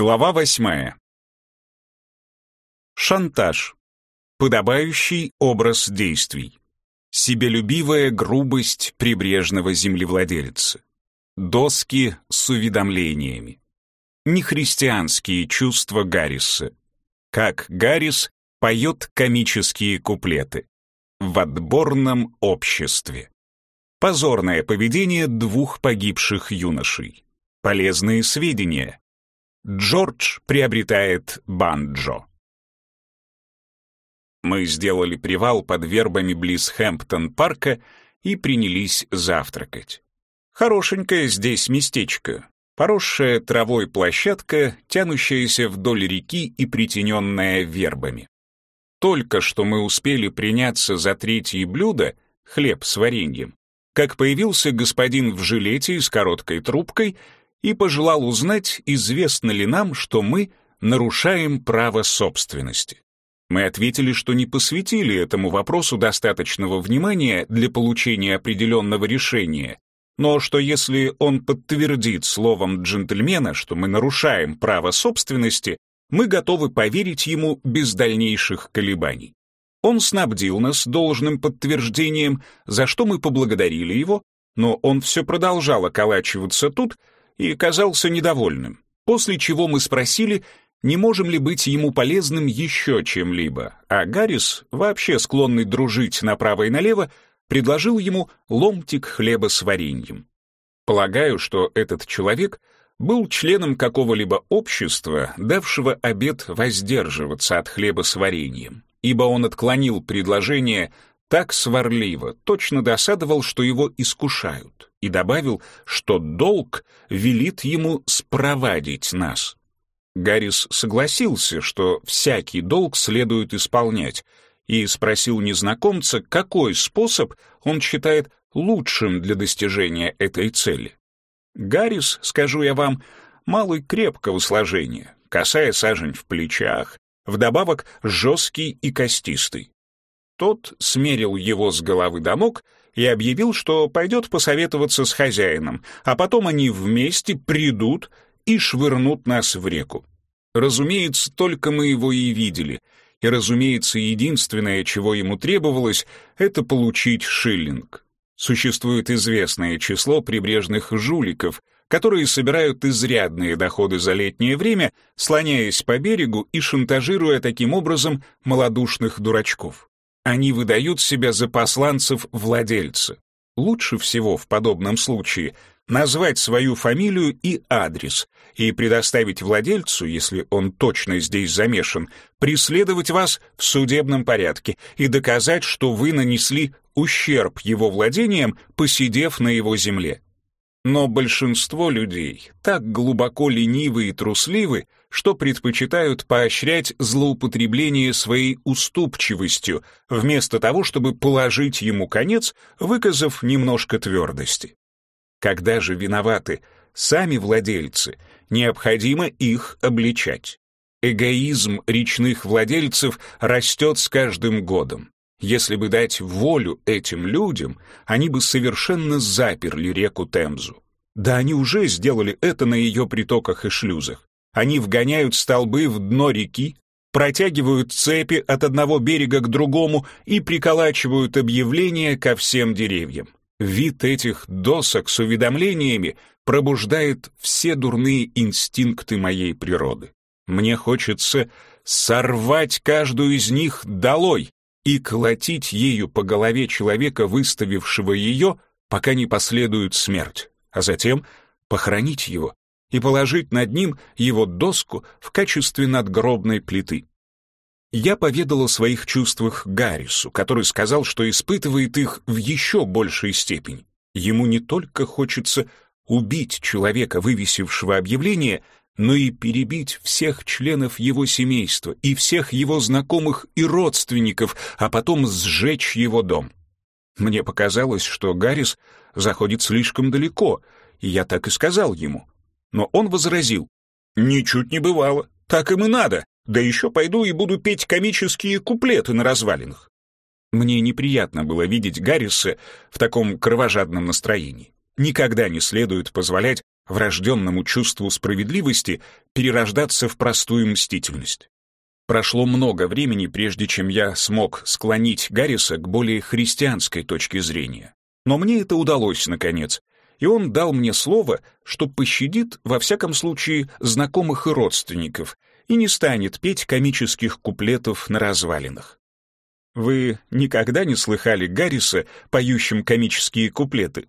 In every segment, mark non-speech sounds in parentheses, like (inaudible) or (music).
Глава восьмая. Шантаж. Подобающий образ действий. Себелюбивая грубость прибрежного землевладельца. Доски с уведомлениями. Нехристианские чувства Гарриса. Как Гаррис поет комические куплеты. В отборном обществе. Позорное поведение двух погибших юношей. Полезные сведения. Джордж приобретает банджо. Мы сделали привал под вербами близ Хэмптон-парка и принялись завтракать. Хорошенькое здесь местечко. Поросшая травой площадка, тянущаяся вдоль реки и притененная вербами. Только что мы успели приняться за третье блюдо, хлеб с вареньем, как появился господин в жилете с короткой трубкой и пожелал узнать, известно ли нам, что мы нарушаем право собственности. Мы ответили, что не посвятили этому вопросу достаточного внимания для получения определенного решения, но что если он подтвердит словом джентльмена, что мы нарушаем право собственности, мы готовы поверить ему без дальнейших колебаний. Он снабдил нас должным подтверждением, за что мы поблагодарили его, но он все продолжал околачиваться тут, и казался недовольным, после чего мы спросили, не можем ли быть ему полезным еще чем-либо, а Гаррис, вообще склонный дружить направо и налево, предложил ему ломтик хлеба с вареньем. Полагаю, что этот человек был членом какого-либо общества, давшего обет воздерживаться от хлеба с вареньем, ибо он отклонил предложение так сварливо, точно досадовал, что его искушают, и добавил, что долг велит ему спровадить нас. Гаррис согласился, что всякий долг следует исполнять, и спросил незнакомца, какой способ он считает лучшим для достижения этой цели. Гаррис, скажу я вам, малый крепкого сложения, касая сажень в плечах, вдобавок жесткий и костистый. Тот смерил его с головы до ног и объявил, что пойдет посоветоваться с хозяином, а потом они вместе придут и швырнут нас в реку. Разумеется, только мы его и видели, и, разумеется, единственное, чего ему требовалось, это получить шиллинг. Существует известное число прибрежных жуликов, которые собирают изрядные доходы за летнее время, слоняясь по берегу и шантажируя таким образом малодушных дурачков. Они выдают себя за посланцев владельца. Лучше всего в подобном случае назвать свою фамилию и адрес и предоставить владельцу, если он точно здесь замешан, преследовать вас в судебном порядке и доказать, что вы нанесли ущерб его владениям, посидев на его земле. Но большинство людей так глубоко ленивы и трусливы, что предпочитают поощрять злоупотребление своей уступчивостью, вместо того, чтобы положить ему конец, выказав немножко твердости. Когда же виноваты сами владельцы, необходимо их обличать. Эгоизм речных владельцев растет с каждым годом. Если бы дать волю этим людям, они бы совершенно заперли реку Темзу. Да они уже сделали это на ее притоках и шлюзах. Они вгоняют столбы в дно реки, протягивают цепи от одного берега к другому и приколачивают объявления ко всем деревьям. Вид этих досок с уведомлениями пробуждает все дурные инстинкты моей природы. Мне хочется сорвать каждую из них долой, и колотить ею по голове человека, выставившего ее, пока не последует смерть, а затем похоронить его и положить над ним его доску в качестве надгробной плиты. Я поведал о своих чувствах Гаррису, который сказал, что испытывает их в еще большей степени. Ему не только хочется убить человека, вывесившего объявление, но и перебить всех членов его семейства и всех его знакомых и родственников, а потом сжечь его дом. Мне показалось, что Гаррис заходит слишком далеко, и я так и сказал ему. Но он возразил. «Ничуть не бывало. Так им и надо. Да еще пойду и буду петь комические куплеты на развалинах». Мне неприятно было видеть Гарриса в таком кровожадном настроении. Никогда не следует позволять врожденному чувству справедливости, перерождаться в простую мстительность. Прошло много времени, прежде чем я смог склонить Гарриса к более христианской точке зрения. Но мне это удалось, наконец, и он дал мне слово, что пощадит, во всяком случае, знакомых и родственников, и не станет петь комических куплетов на развалинах. Вы никогда не слыхали Гарриса, поющим комические куплеты?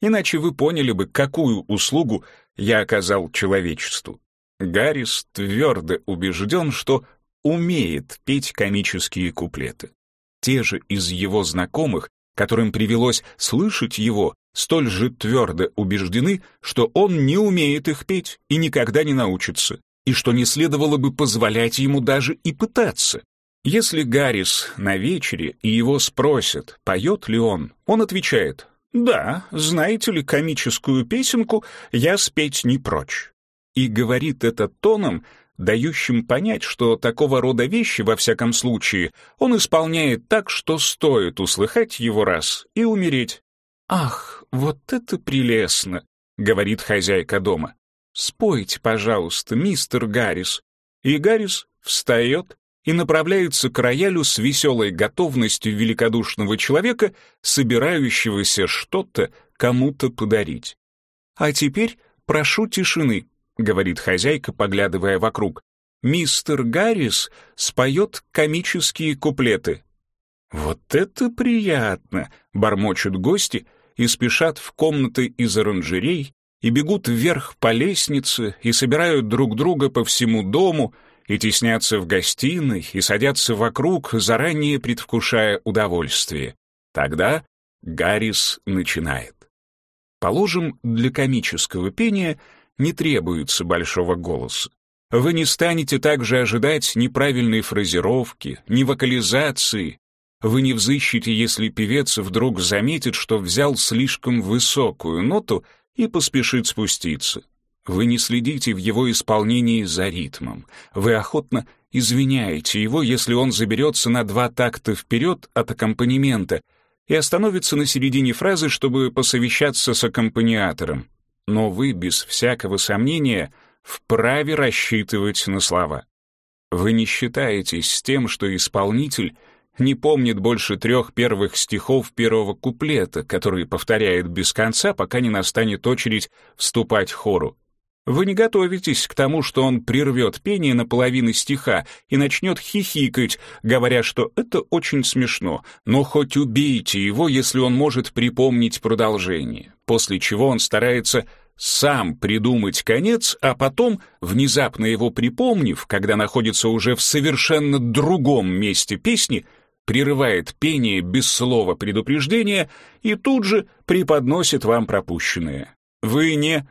Иначе вы поняли бы, какую услугу я оказал человечеству. Гаррис твердо убежден, что умеет петь комические куплеты. Те же из его знакомых, которым привелось слышать его, столь же твердо убеждены, что он не умеет их петь и никогда не научится, и что не следовало бы позволять ему даже и пытаться. Если Гаррис на вечере и его спросят, поет ли он, он отвечает «Да, знаете ли комическую песенку, я спеть не прочь». И говорит это тоном, дающим понять, что такого рода вещи, во всяком случае, он исполняет так, что стоит услыхать его раз и умереть. «Ах, вот это прелестно!» — говорит хозяйка дома. «Спойте, пожалуйста, мистер Гаррис». И Гаррис встает и направляется к роялю с веселой готовностью великодушного человека, собирающегося что-то кому-то подарить. «А теперь прошу тишины», — говорит хозяйка, поглядывая вокруг. «Мистер Гаррис споет комические куплеты». «Вот это приятно!» — бормочут гости и спешат в комнаты из оранжерей, и бегут вверх по лестнице, и собирают друг друга по всему дому, и теснятся в гостиной, и садятся вокруг, заранее предвкушая удовольствие. Тогда Гаррис начинает. Положим, для комического пения — не требуется большого голоса. Вы не станете также ожидать неправильной фразировки, ни вокализации. Вы не взыщете, если певец вдруг заметит, что взял слишком высокую ноту и поспешит спуститься. Вы не следите в его исполнении за ритмом. Вы охотно извиняете его, если он заберется на два такта вперед от аккомпанемента и остановится на середине фразы, чтобы посовещаться с аккомпаниатором но вы без всякого сомнения вправе рассчитывать на слова. Вы не считаетесь с тем, что исполнитель не помнит больше трех первых стихов первого куплета, который повторяет без конца, пока не настанет очередь вступать хору. Вы не готовитесь к тому, что он прервет пение на половины стиха и начнет хихикать, говоря, что это очень смешно, но хоть убейте его, если он может припомнить продолжение, после чего он старается сам придумать конец, а потом, внезапно его припомнив, когда находится уже в совершенно другом месте песни, прерывает пение без слова предупреждения и тут же преподносит вам пропущенное. Вы не...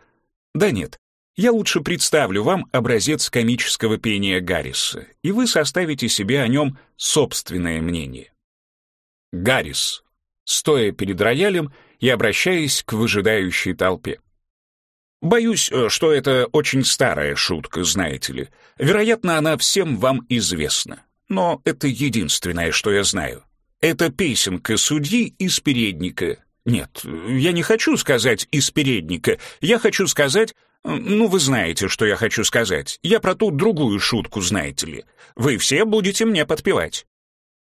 Да нет, я лучше представлю вам образец комического пения Гарриса, и вы составите себе о нем собственное мнение. Гаррис, стоя перед роялем и обращаясь к выжидающей толпе. Боюсь, э, что это очень старая шутка, знаете ли. Вероятно, она всем вам известна. Но это единственное, что я знаю. Это песенка судьи из передника. Нет, я не хочу сказать из передника. Я хочу сказать ну, вы знаете, что я хочу сказать. Я про ту другую шутку, знаете ли. Вы все будете мне подпевать.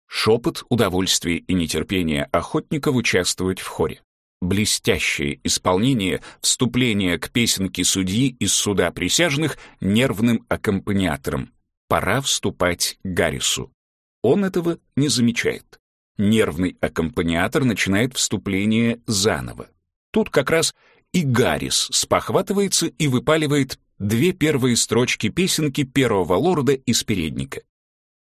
Шепот удовольствия и нетерпения охотников участвовать в хоре. Блестящее исполнение вступления к песенке судьи из суда присяжных нервным аккомпаниатором. Пора вступать к Гаррису. Он этого не замечает. Нервный аккомпаниатор начинает вступление заново. Тут как раз и Гаррис спохватывается и выпаливает две первые строчки песенки первого лорда из передника.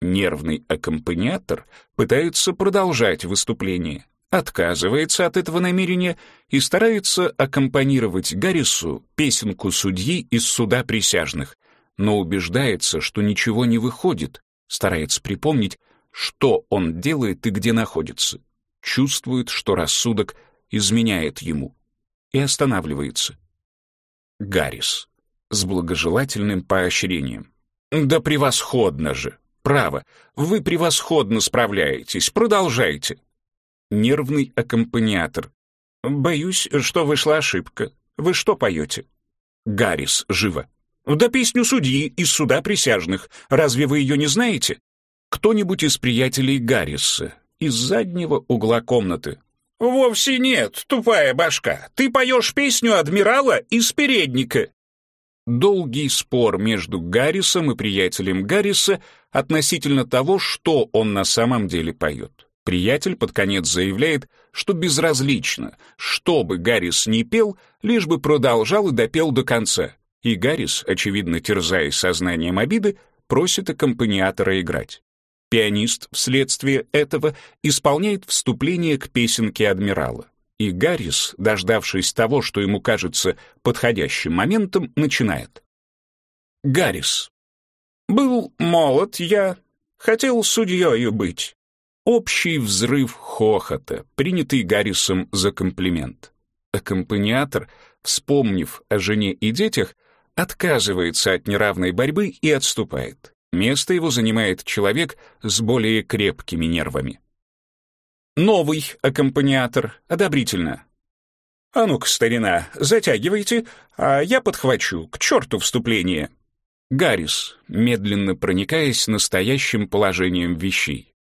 Нервный аккомпаниатор пытается продолжать выступление, отказывается от этого намерения и старается аккомпанировать Гаррису песенку судьи из суда присяжных, но убеждается, что ничего не выходит, старается припомнить, что он делает и где находится, чувствует, что рассудок изменяет ему и останавливается. Гаррис с благожелательным поощрением. «Да превосходно же! Право, вы превосходно справляетесь, продолжайте!» Нервный аккомпаниатор. «Боюсь, что вышла ошибка. Вы что поете?» Гаррис живо. Да песню судьи из суда присяжных. Разве вы ее не знаете? Кто-нибудь из приятелей Гарриса из заднего угла комнаты. «Вовсе нет, тупая башка. Ты поешь песню адмирала из передника». Долгий спор между Гаррисом и приятелем Гарриса относительно того, что он на самом деле поет. Приятель под конец заявляет, что безразлично, что бы Гаррис ни пел, лишь бы продолжал и допел до конца. И Гаррис, очевидно терзаясь сознанием обиды, просит аккомпаниатора играть. Пианист вследствие этого исполняет вступление к песенке адмирала. И Гаррис, дождавшись того, что ему кажется подходящим моментом, начинает. Гаррис. «Был молод я, хотел судьёю быть». Общий взрыв хохота, принятый Гаррисом за комплимент. Аккомпаниатор, вспомнив о жене и детях, отказывается от неравной борьбы и отступает. Место его занимает человек с более крепкими нервами. Новый аккомпаниатор одобрительно. «А ну-ка, старина, затягивайте, а я подхвачу, к черту вступление». Гаррис, медленно проникаясь настоящим положением вещей.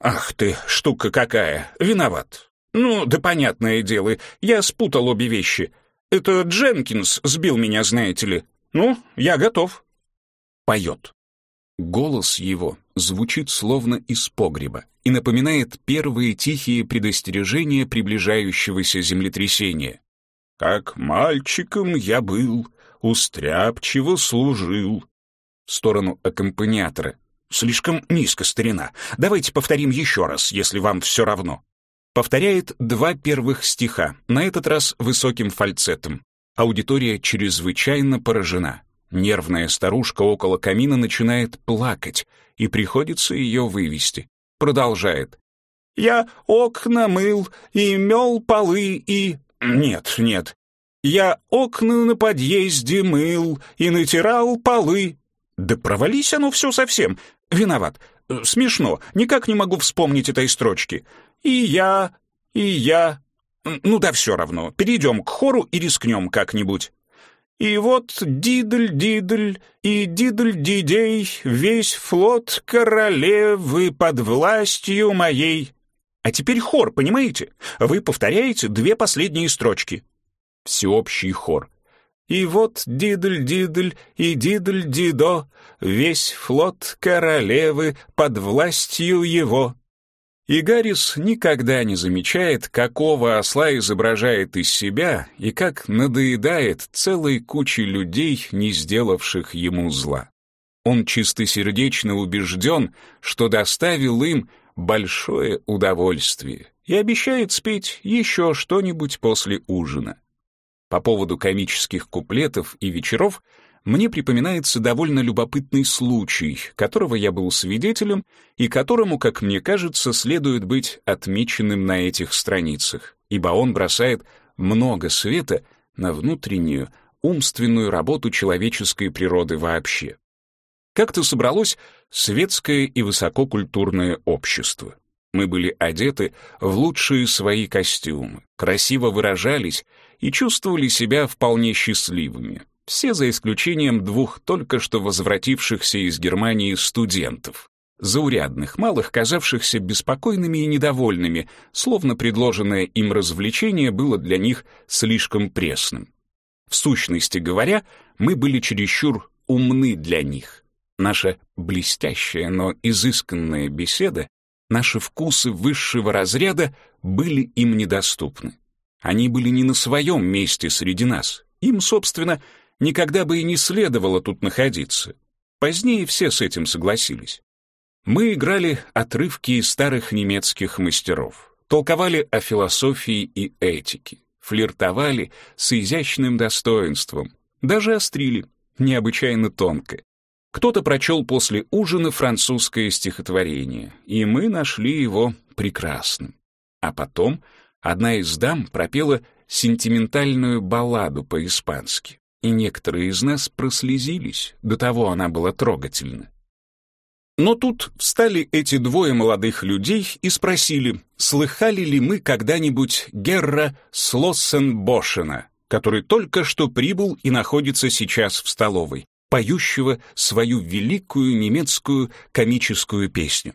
«Ах ты, штука какая, виноват. Ну, да понятное дело, я спутал обе вещи. Это Дженкинс сбил меня, знаете ли. Ну, я готов». Поет. Голос его звучит словно из погреба и напоминает первые тихие предостережения приближающегося землетрясения. «Как мальчиком я был, устряпчиво служил». В сторону аккомпаниатора. «Слишком низко, старина. Давайте повторим еще раз, если вам все равно». Повторяет два первых стиха, на этот раз высоким фальцетом. Аудитория чрезвычайно поражена. Нервная старушка около камина начинает плакать, и приходится ее вывести. Продолжает. «Я окна мыл и мел полы и...» «Нет, нет. Я окна на подъезде мыл и натирал полы». «Да провались оно все совсем. Виноват. Смешно. Никак не могу вспомнить этой строчки. И я, и я... Ну да все равно. Перейдем к хору и рискнем как-нибудь». И вот дидль-дидль и дидль-дидей, весь флот королевы под властью моей. А теперь хор, понимаете? Вы повторяете две последние строчки. Всеобщий хор. И вот дидль-дидль и дидль-дидо, весь флот королевы под властью его. И Гаррис никогда не замечает, какого осла изображает из себя и как надоедает целой куче людей, не сделавших ему зла. Он чистосердечно убежден, что доставил им большое удовольствие и обещает спеть еще что-нибудь после ужина. По поводу комических куплетов и вечеров — мне припоминается довольно любопытный случай, которого я был свидетелем и которому, как мне кажется, следует быть отмеченным на этих страницах, ибо он бросает много света на внутреннюю, умственную работу человеческой природы вообще. Как-то собралось светское и высококультурное общество. Мы были одеты в лучшие свои костюмы, красиво выражались и чувствовали себя вполне счастливыми, все за исключением двух только что возвратившихся из Германии студентов. Заурядных, малых, казавшихся беспокойными и недовольными, словно предложенное им развлечение было для них слишком пресным. В сущности говоря, мы были чересчур умны для них. Наша блестящая, но изысканная беседа, наши вкусы высшего разряда были им недоступны. Они были не на своем месте среди нас. Им, собственно, никогда бы и не следовало тут находиться. Позднее все с этим согласились. Мы играли отрывки из старых немецких мастеров, толковали о философии и этике, флиртовали с изящным достоинством, даже острили, необычайно тонко. Кто-то прочел после ужина французское стихотворение, и мы нашли его прекрасным. А потом одна из дам пропела сентиментальную балладу по-испански и некоторые из нас прослезились, до того она была трогательна. Но тут встали эти двое молодых людей и спросили, слыхали ли мы когда-нибудь Герра Слоссенбошена, который только что прибыл и находится сейчас в столовой, поющего свою великую немецкую комическую песню.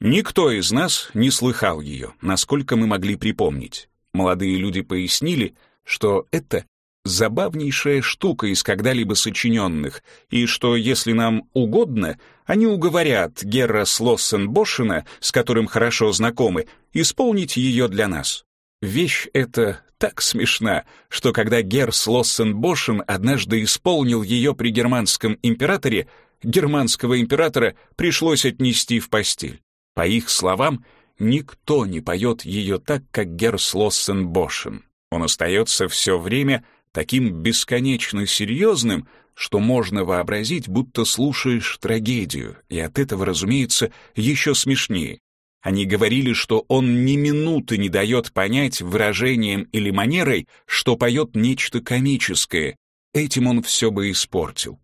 Никто из нас не слыхал ее, насколько мы могли припомнить. Молодые люди пояснили, что это забавнейшая штука из когда-либо сочиненных, и что, если нам угодно, они уговорят Герра Слоссенбошена, с которым хорошо знакомы, исполнить ее для нас. Вещь эта так смешна, что когда Герр Слоссенбошен однажды исполнил ее при германском императоре, германского императора пришлось отнести в постель. По их словам, никто не поет ее так, как Герр Слоссенбошен. Он остается все время таким бесконечно серьезным, что можно вообразить, будто слушаешь трагедию, и от этого, разумеется, еще смешнее. Они говорили, что он ни минуты не дает понять выражением или манерой, что поет нечто комическое. Этим он все бы испортил.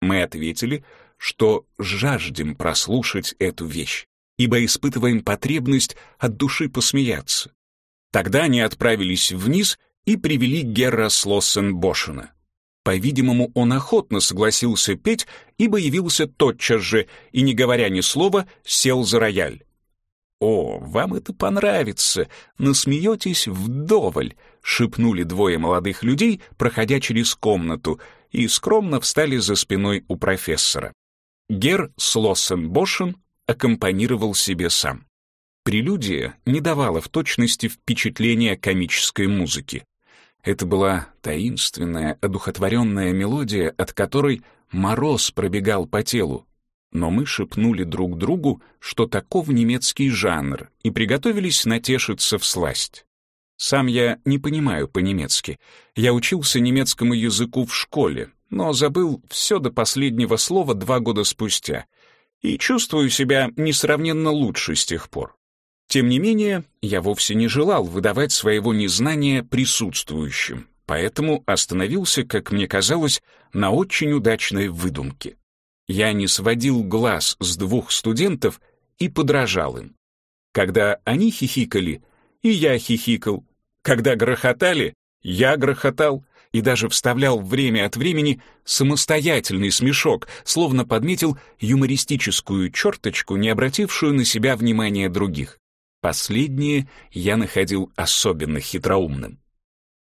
Мы ответили, что жаждем прослушать эту вещь, ибо испытываем потребность от души посмеяться. Тогда они отправились вниз и привели Герра Слоссенбошена. По-видимому, он охотно согласился петь, ибо явился тотчас же и, не говоря ни слова, сел за рояль. «О, вам это понравится, насмеетесь вдоволь», — шепнули двое молодых людей, проходя через комнату, и скромно встали за спиной у профессора. Гер Слоссенбошен аккомпанировал себе сам. Прелюдия не давала в точности впечатления комической музыки. Это была таинственная, одухотворенная мелодия, от которой мороз пробегал по телу. Но мы шепнули друг другу, что таков немецкий жанр, и приготовились натешиться в сласть. Сам я не понимаю по-немецки. Я учился немецкому языку в школе, но забыл все до последнего слова два года спустя. И чувствую себя несравненно лучше с тех пор. Тем не менее, я вовсе не желал выдавать своего незнания присутствующим, поэтому остановился, как мне казалось, на очень удачной выдумке. Я не сводил глаз с двух студентов и подражал им. Когда они хихикали, и я хихикал. Когда грохотали, я грохотал и даже вставлял время от времени самостоятельный смешок, словно подметил юмористическую черточку, не обратившую на себя внимания других. Последнее я находил особенно хитроумным.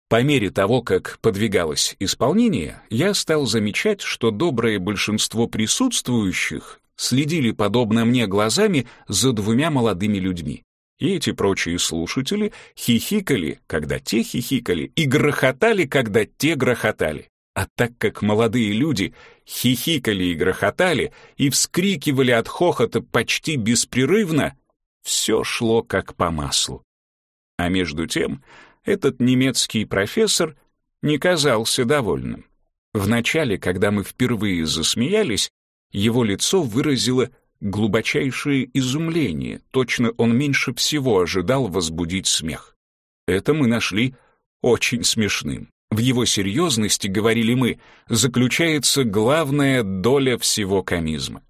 По мере того, как подвигалось исполнение, я стал замечать, что доброе большинство присутствующих следили подобно мне глазами за двумя молодыми людьми. И эти прочие слушатели хихикали, когда те хихикали, и грохотали, когда те грохотали. А так как молодые люди хихикали и грохотали, и вскрикивали от хохота почти беспрерывно, все шло как по маслу. А между тем этот немецкий профессор не казался довольным. Вначале, когда мы впервые засмеялись, его лицо выразило глубочайшее изумление, точно он меньше всего ожидал возбудить смех. Это мы нашли очень смешным. В его серьезности, говорили мы, заключается главная доля всего комизма.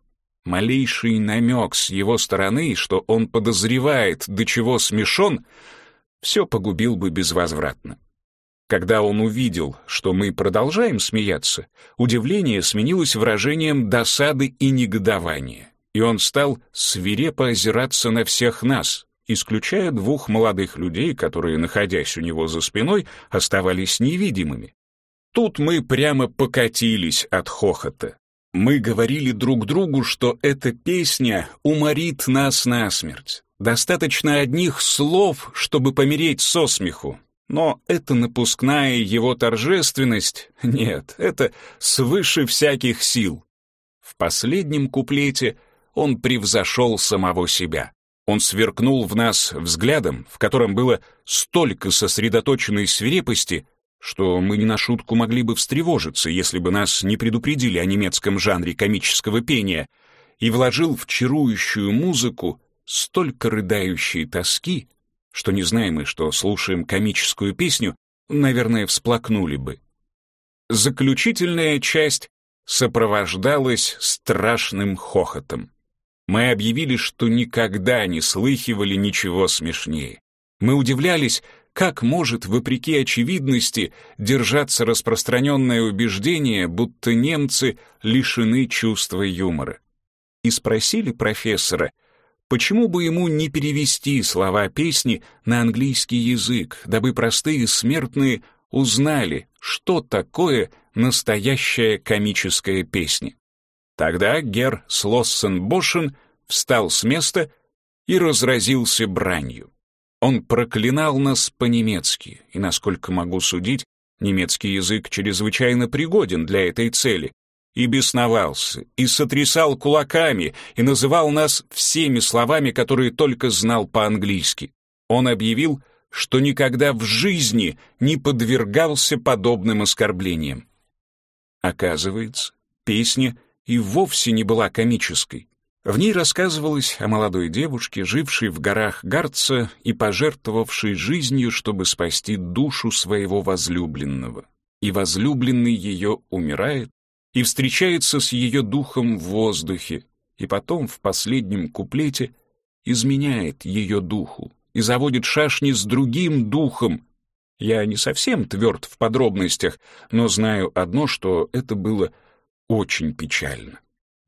Малейший намек с его стороны, что он подозревает, до чего смешон, все погубил бы безвозвратно. Когда он увидел, что мы продолжаем смеяться, удивление сменилось выражением досады и негодования, и он стал свирепо озираться на всех нас, исключая двух молодых людей, которые, находясь у него за спиной, оставались невидимыми. Тут мы прямо покатились от хохота. Мы говорили друг другу, что эта песня уморит нас насмерть. Достаточно одних слов, чтобы помереть со смеху. Но эта напускная его торжественность, нет, это свыше всяких сил. В последнем куплете он превзошел самого себя. Он сверкнул в нас взглядом, в котором было столько сосредоточенной свирепости, что мы не на шутку могли бы встревожиться, если бы нас не предупредили о немецком жанре комического пения, и вложил в чарующую музыку столько рыдающей тоски, что не знаем мы, что слушаем комическую песню, наверное, всплакнули бы. Заключительная часть сопровождалась страшным хохотом. Мы объявили, что никогда не слыхивали ничего смешнее. Мы удивлялись, как может, вопреки очевидности, держаться распространенное убеждение, будто немцы лишены чувства юмора? И спросили профессора, почему бы ему не перевести слова песни на английский язык, дабы простые смертные узнали, что такое настоящая комическая песня. Тогда Гер Слоссен-Бошен встал с места и разразился бранью. Он проклинал нас по-немецки, и, насколько могу судить, немецкий язык чрезвычайно пригоден для этой цели, и бесновался, и сотрясал кулаками, и называл нас всеми словами, которые только знал по-английски. Он объявил, что никогда в жизни не подвергался подобным оскорблениям. Оказывается, песня и вовсе не была комической. В ней рассказывалось о молодой девушке, жившей в горах Гарца и пожертвовавшей жизнью, чтобы спасти душу своего возлюбленного. И возлюбленный ее умирает и встречается с ее духом в воздухе, и потом в последнем куплете изменяет ее духу и заводит шашни с другим духом. Я не совсем тверд в подробностях, но знаю одно, что это было очень печально.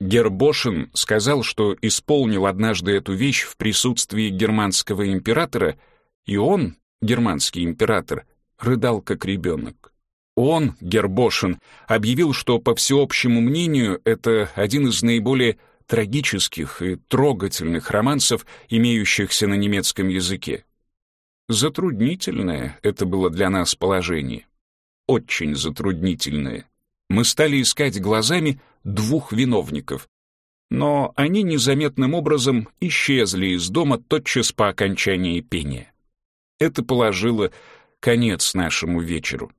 Гербошин сказал, что исполнил однажды эту вещь в присутствии германского императора, и он, германский император, рыдал как ребенок. Он, Гербошин, объявил, что, по всеобщему мнению, это один из наиболее трагических и трогательных романсов, имеющихся на немецком языке. Затруднительное это было для нас положение. Очень затруднительное. Мы стали искать глазами двух виновников. Но они незаметным образом исчезли из дома тотчас по окончании пения. Это положило конец нашему вечеру.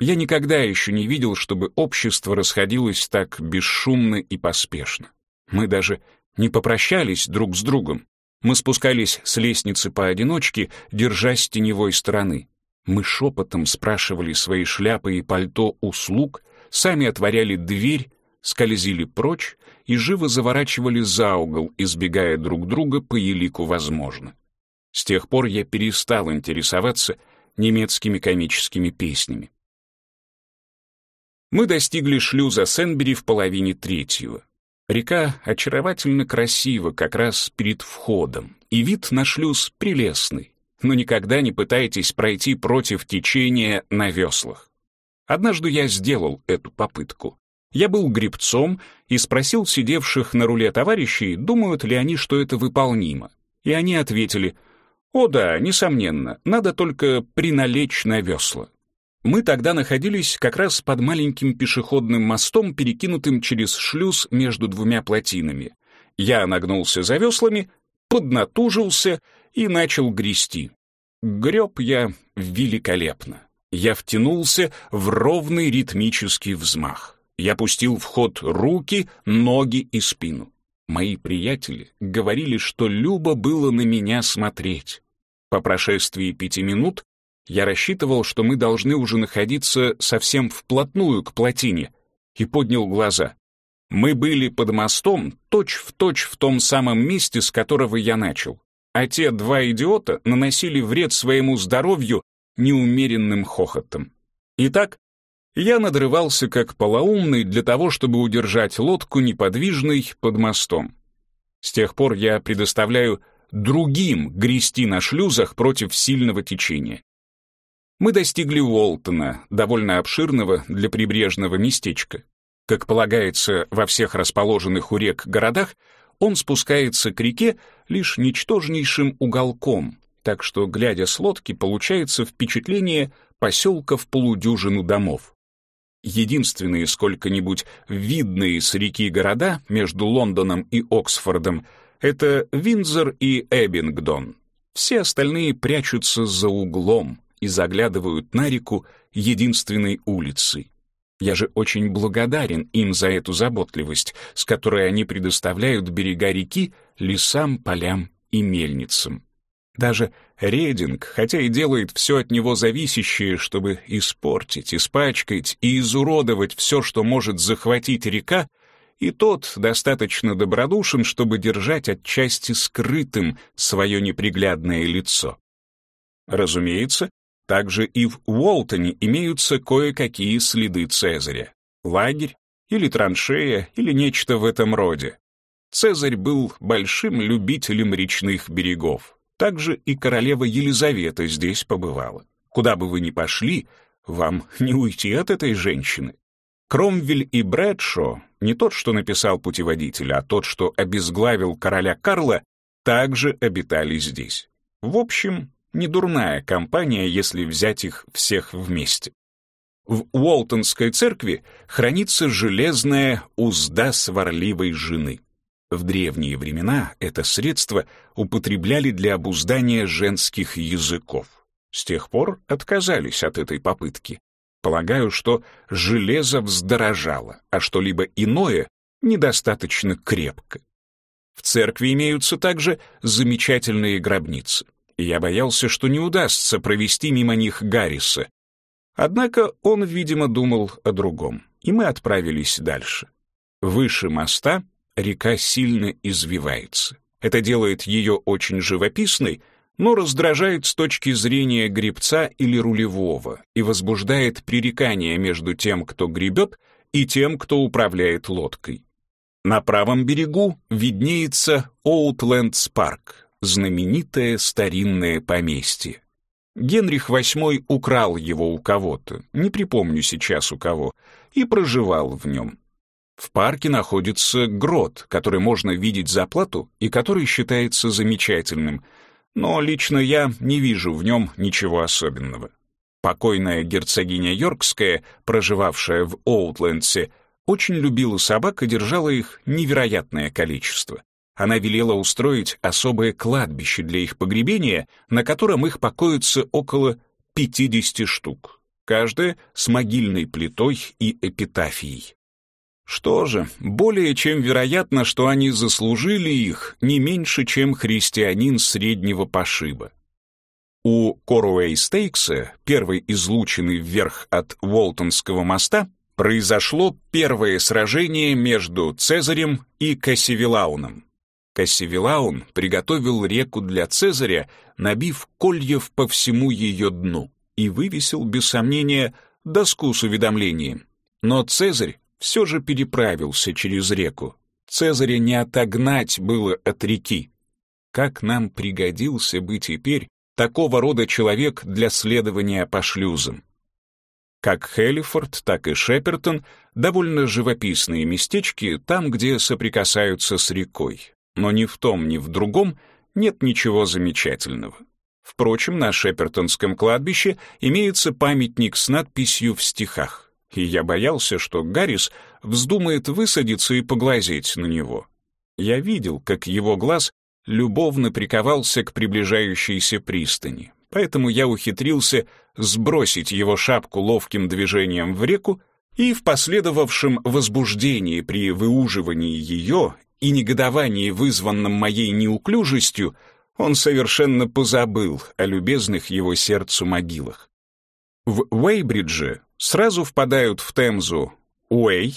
Я никогда еще не видел, чтобы общество расходилось так бесшумно и поспешно. Мы даже не попрощались друг с другом. Мы спускались с лестницы поодиночке, держась теневой стороны. Мы шепотом спрашивали свои шляпы и пальто услуг, сами отворяли дверь скользили прочь и живо заворачивали за угол, избегая друг друга по елику возможно. С тех пор я перестал интересоваться немецкими комическими песнями. Мы достигли шлюза Сенбери в половине третьего. Река очаровательно красива как раз перед входом, и вид на шлюз прелестный, но никогда не пытайтесь пройти против течения на веслах. Однажды я сделал эту попытку. Я был гребцом и спросил сидевших на руле товарищей, думают ли они, что это выполнимо. И они ответили, «О да, несомненно, надо только приналечь на весла». Мы тогда находились как раз под маленьким пешеходным мостом, перекинутым через шлюз между двумя плотинами. Я нагнулся за веслами, поднатужился и начал грести. Греб я великолепно. Я втянулся в ровный ритмический взмах. Я пустил в ход руки, ноги и спину. Мои приятели говорили, что любо было на меня смотреть. По прошествии пяти минут я рассчитывал, что мы должны уже находиться совсем вплотную к плотине, и поднял глаза. Мы были под мостом точь-в-точь точь в том самом месте, с которого я начал, а те два идиота наносили вред своему здоровью неумеренным хохотом. Итак, я надрывался как полоумный для того, чтобы удержать лодку неподвижной под мостом. С тех пор я предоставляю другим грести на шлюзах против сильного течения. Мы достигли Уолтона, довольно обширного для прибрежного местечка. Как полагается во всех расположенных у рек городах, он спускается к реке лишь ничтожнейшим уголком, так что, глядя с лодки, получается впечатление поселка в полудюжину домов единственные сколько-нибудь видные с реки города между Лондоном и Оксфордом — это Виндзор и Эббингдон. Все остальные прячутся за углом и заглядывают на реку единственной улицей. Я же очень благодарен им за эту заботливость, с которой они предоставляют берега реки лесам, полям и мельницам. Даже Рединг, хотя и делает все от него зависящее, чтобы испортить, испачкать и изуродовать все, что может захватить река, и тот достаточно добродушен, чтобы держать отчасти скрытым свое неприглядное лицо. Разумеется, Также и в Уолтоне имеются кое-какие следы Цезаря. Лагерь или траншея или нечто в этом роде. Цезарь был большим любителем речных берегов. Также и королева Елизавета здесь побывала. Куда бы вы ни пошли, вам (laughs) не уйти от этой женщины. Кромвель и Брэдшо, не тот, что написал путеводитель, а тот, что обезглавил короля Карла, также обитали здесь. В общем, недурная компания, если взять их всех вместе. В Уолтонской церкви хранится железная узда сварливой жены. В древние времена это средство употребляли для обуздания женских языков. С тех пор отказались от этой попытки. Полагаю, что железо вздорожало, а что-либо иное недостаточно крепко. В церкви имеются также замечательные гробницы. Я боялся, что не удастся провести мимо них Гарриса. Однако он, видимо, думал о другом, и мы отправились дальше. Выше моста река сильно извивается. Это делает ее очень живописной, но раздражает с точки зрения гребца или рулевого и возбуждает пререкание между тем, кто гребет, и тем, кто управляет лодкой. На правом берегу виднеется Оутлендс парк, знаменитое старинное поместье. Генрих VIII украл его у кого-то, не припомню сейчас у кого, и проживал в нем. В парке находится грот, который можно видеть за плату и который считается замечательным, но лично я не вижу в нем ничего особенного. Покойная герцогиня Йоркская, проживавшая в Оутлендсе, очень любила собак и держала их невероятное количество. Она велела устроить особое кладбище для их погребения, на котором их покоятся около 50 штук, каждая с могильной плитой и эпитафией. Что же, более чем вероятно, что они заслужили их не меньше, чем христианин среднего пошиба. У Коруэй-Стейкса, первой излучины вверх от Уолтонского моста, произошло первое сражение между Цезарем и Кассивилауном. Кассивилаун приготовил реку для Цезаря, набив кольев по всему ее дну, и вывесил, без сомнения, доску с уведомлением. Но Цезарь все же переправился через реку. Цезаря не отогнать было от реки. Как нам пригодился бы теперь такого рода человек для следования по шлюзам? Как Хеллифорд, так и Шепертон — довольно живописные местечки там, где соприкасаются с рекой. Но ни в том, ни в другом нет ничего замечательного. Впрочем, на Шепертонском кладбище имеется памятник с надписью в стихах и я боялся, что Гаррис вздумает высадиться и поглазеть на него. Я видел, как его глаз любовно приковался к приближающейся пристани, поэтому я ухитрился сбросить его шапку ловким движением в реку, и в последовавшем возбуждении при выуживании ее и негодовании, вызванном моей неуклюжестью, он совершенно позабыл о любезных его сердцу могилах. В Уэйбридже сразу впадают в Темзу Уэй,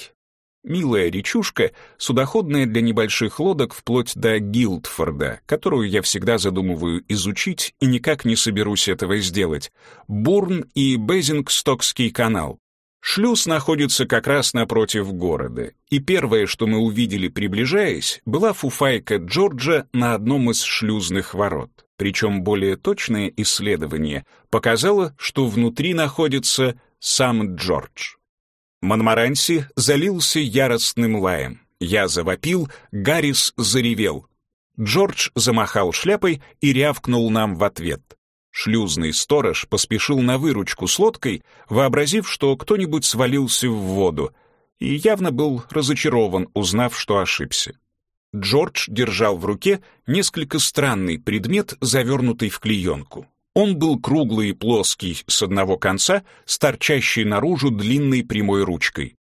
милая речушка, судоходная для небольших лодок вплоть до Гилдфорда, которую я всегда задумываю изучить и никак не соберусь этого сделать, Бурн и Безингстокский канал. Шлюз находится как раз напротив города, и первое, что мы увидели, приближаясь, была фуфайка Джорджа на одном из шлюзных ворот. Причем более точное исследование показало, что внутри находится сам Джордж. Монмаранси залился яростным лаем. Я завопил, Гаррис заревел. Джордж замахал шляпой и рявкнул нам в ответ. Шлюзный сторож поспешил на выручку с лодкой, вообразив, что кто-нибудь свалился в воду, и явно был разочарован, узнав, что ошибся. Джордж держал в руке несколько странный предмет, завернутый в клеенку. Он был круглый и плоский с одного конца, с торчащей наружу длинной прямой ручкой.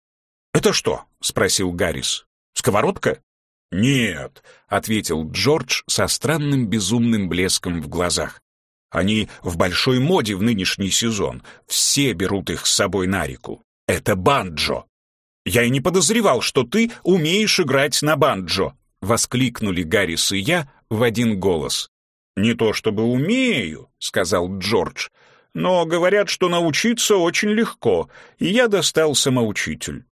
«Это что?» — спросил Гаррис. «Сковородка?» «Нет», — ответил Джордж со странным безумным блеском в глазах. «Они в большой моде в нынешний сезон. Все берут их с собой на реку. Это банджо». «Я и не подозревал, что ты умеешь играть на банджо», — воскликнули Гаррис и я в один голос. «Не то чтобы умею», — сказал Джордж, но говорят, что научиться очень легко, и я достал самоучитель.